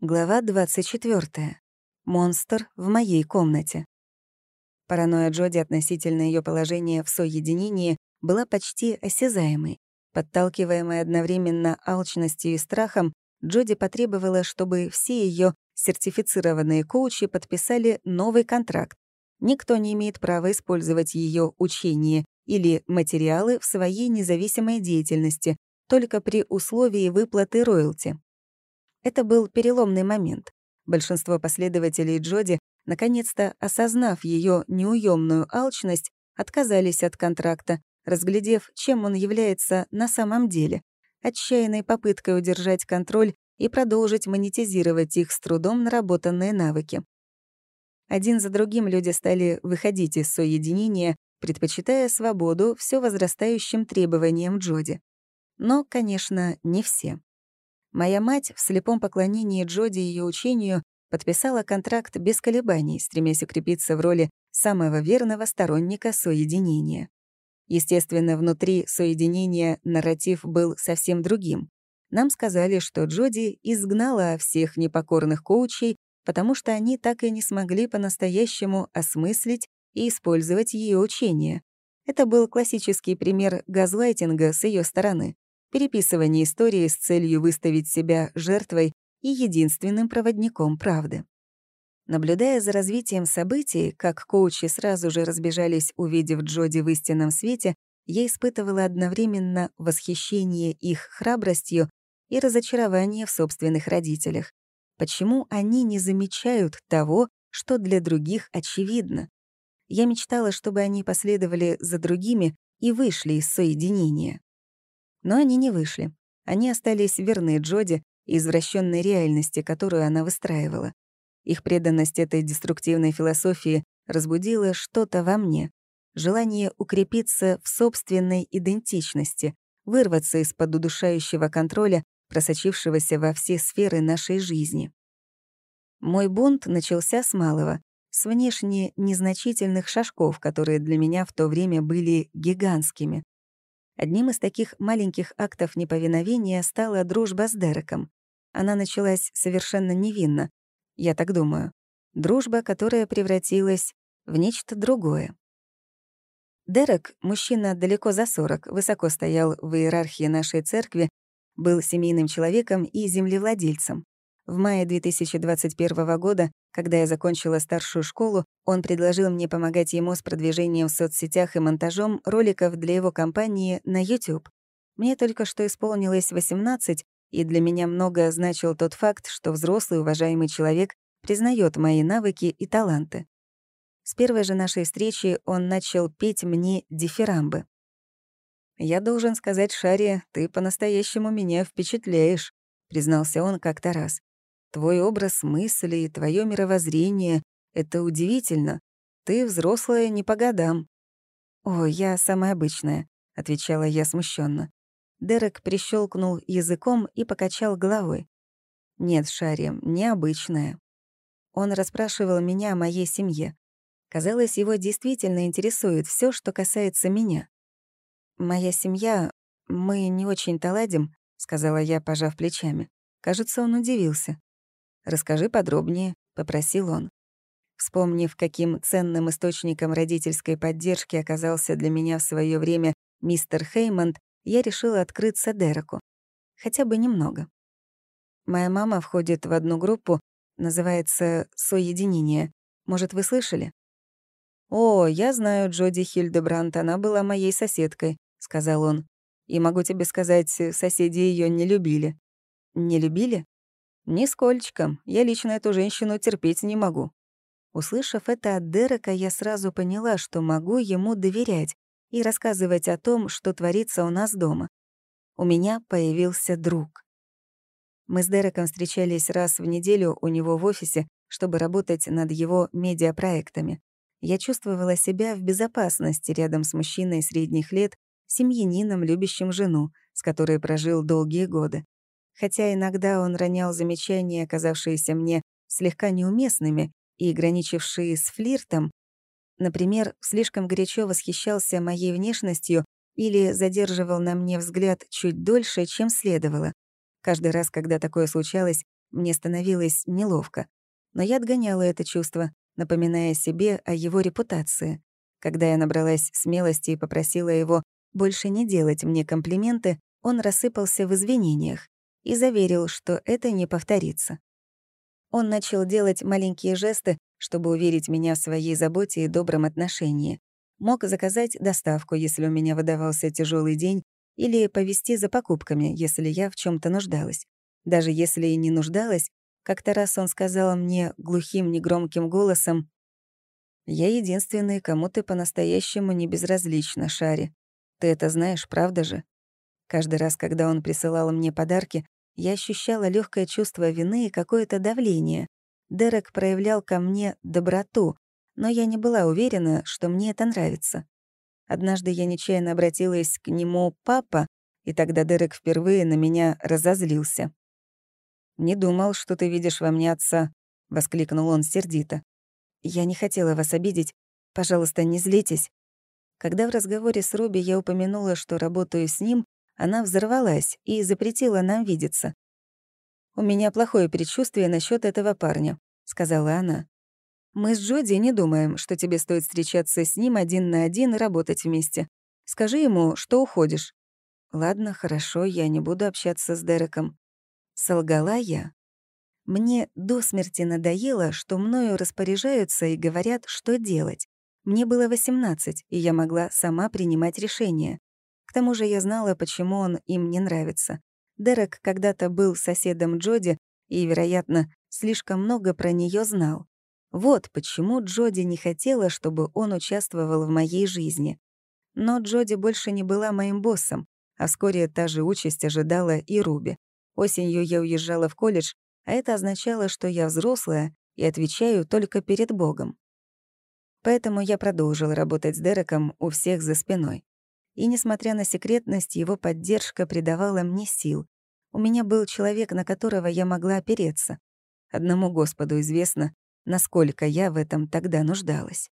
Глава 24. Монстр в моей комнате. Паранойя Джоди относительно ее положения в соединении была почти осязаемой. Подталкиваемая одновременно алчностью и страхом, Джоди потребовала, чтобы все ее сертифицированные коучи подписали новый контракт. Никто не имеет права использовать ее учение или материалы в своей независимой деятельности, только при условии выплаты роялти. Это был переломный момент. Большинство последователей Джоди, наконец-то осознав ее неуемную алчность, отказались от контракта, разглядев, чем он является на самом деле, отчаянной попыткой удержать контроль и продолжить монетизировать их с трудом наработанные навыки. Один за другим люди стали выходить из соединения, предпочитая свободу все возрастающим требованиям Джоди. Но, конечно, не все. Моя мать в слепом поклонении Джоди и ее учению подписала контракт без колебаний, стремясь укрепиться в роли самого верного сторонника соединения. Естественно, внутри соединения нарратив был совсем другим. Нам сказали, что Джоди изгнала всех непокорных коучей, потому что они так и не смогли по-настоящему осмыслить и использовать ее учение. Это был классический пример газлайтинга с ее стороны переписывание истории с целью выставить себя жертвой и единственным проводником правды. Наблюдая за развитием событий, как коучи сразу же разбежались, увидев Джоди в истинном свете, я испытывала одновременно восхищение их храбростью и разочарование в собственных родителях. Почему они не замечают того, что для других очевидно? Я мечтала, чтобы они последовали за другими и вышли из соединения. Но они не вышли. Они остались верны Джоди и извращенной реальности, которую она выстраивала. Их преданность этой деструктивной философии разбудила что-то во мне. Желание укрепиться в собственной идентичности, вырваться из-под удушающего контроля, просочившегося во все сферы нашей жизни. Мой бунт начался с малого, с внешне незначительных шажков, которые для меня в то время были гигантскими. Одним из таких маленьких актов неповиновения стала дружба с Дереком. Она началась совершенно невинно, я так думаю. Дружба, которая превратилась в нечто другое. Дерек, мужчина далеко за 40, высоко стоял в иерархии нашей церкви, был семейным человеком и землевладельцем. В мае 2021 года, когда я закончила старшую школу, он предложил мне помогать ему с продвижением в соцсетях и монтажом роликов для его компании на YouTube. Мне только что исполнилось 18, и для меня многое значил тот факт, что взрослый уважаемый человек признает мои навыки и таланты. С первой же нашей встречи он начал петь мне дифирамбы. «Я должен сказать, Шари, ты по-настоящему меня впечатляешь», — признался он как-то раз. Твой образ мысли, твое мировоззрение — это удивительно. Ты взрослая не по годам». «О, я самая обычная», — отвечала я смущенно. Дерек прищелкнул языком и покачал головой. «Нет, Шарри, необычная». Он расспрашивал меня о моей семье. Казалось, его действительно интересует все, что касается меня. «Моя семья... Мы не очень-то ладим», — сказала я, пожав плечами. Кажется, он удивился. «Расскажи подробнее», — попросил он. Вспомнив, каким ценным источником родительской поддержки оказался для меня в свое время мистер Хеймонд, я решила открыться Дереку. Хотя бы немного. Моя мама входит в одну группу, называется «Соединение». Может, вы слышали? «О, я знаю Джоди Хильдебрандт, она была моей соседкой», — сказал он. «И могу тебе сказать, соседи ее не любили». «Не любили?» «Нисколько. Я лично эту женщину терпеть не могу». Услышав это от Дерека, я сразу поняла, что могу ему доверять и рассказывать о том, что творится у нас дома. У меня появился друг. Мы с Дереком встречались раз в неделю у него в офисе, чтобы работать над его медиапроектами. Я чувствовала себя в безопасности рядом с мужчиной средних лет, семьянином, любящим жену, с которой прожил долгие годы хотя иногда он ронял замечания, оказавшиеся мне слегка неуместными и граничившие с флиртом. Например, слишком горячо восхищался моей внешностью или задерживал на мне взгляд чуть дольше, чем следовало. Каждый раз, когда такое случалось, Мне становилось неловко. Но я отгоняла это чувство, напоминая себе о его репутации. Когда я набралась смелости и попросила его больше не делать мне комплименты, он рассыпался в извинениях и заверил, что это не повторится. Он начал делать маленькие жесты, чтобы уверить меня в своей заботе и добром отношении. Мог заказать доставку, если у меня выдавался тяжелый день, или повезти за покупками, если я в чем то нуждалась. Даже если и не нуждалась, как-то раз он сказал мне глухим, негромким голосом, «Я единственный, кому ты по-настоящему не безразлична, Шари. Ты это знаешь, правда же?» Каждый раз, когда он присылал мне подарки, я ощущала легкое чувство вины и какое-то давление. Дерек проявлял ко мне доброту, но я не была уверена, что мне это нравится. Однажды я нечаянно обратилась к нему «папа», и тогда Дерек впервые на меня разозлился. «Не думал, что ты видишь во мне отца», — воскликнул он сердито. «Я не хотела вас обидеть. Пожалуйста, не злитесь». Когда в разговоре с Руби я упомянула, что работаю с ним, она взорвалась и запретила нам видеться. «У меня плохое предчувствие насчет этого парня», — сказала она. «Мы с Джоди не думаем, что тебе стоит встречаться с ним один на один и работать вместе. Скажи ему, что уходишь». «Ладно, хорошо, я не буду общаться с Дереком». Солгала я. Мне до смерти надоело, что мною распоряжаются и говорят, что делать. Мне было 18, и я могла сама принимать решения. К тому же я знала, почему он им не нравится. Дерек когда-то был соседом Джоди и, вероятно, слишком много про нее знал. Вот почему Джоди не хотела, чтобы он участвовал в моей жизни. Но Джоди больше не была моим боссом, а вскоре та же участь ожидала и Руби. Осенью я уезжала в колледж, а это означало, что я взрослая и отвечаю только перед Богом. Поэтому я продолжила работать с Дереком у всех за спиной и, несмотря на секретность, его поддержка придавала мне сил. У меня был человек, на которого я могла опереться. Одному Господу известно, насколько я в этом тогда нуждалась.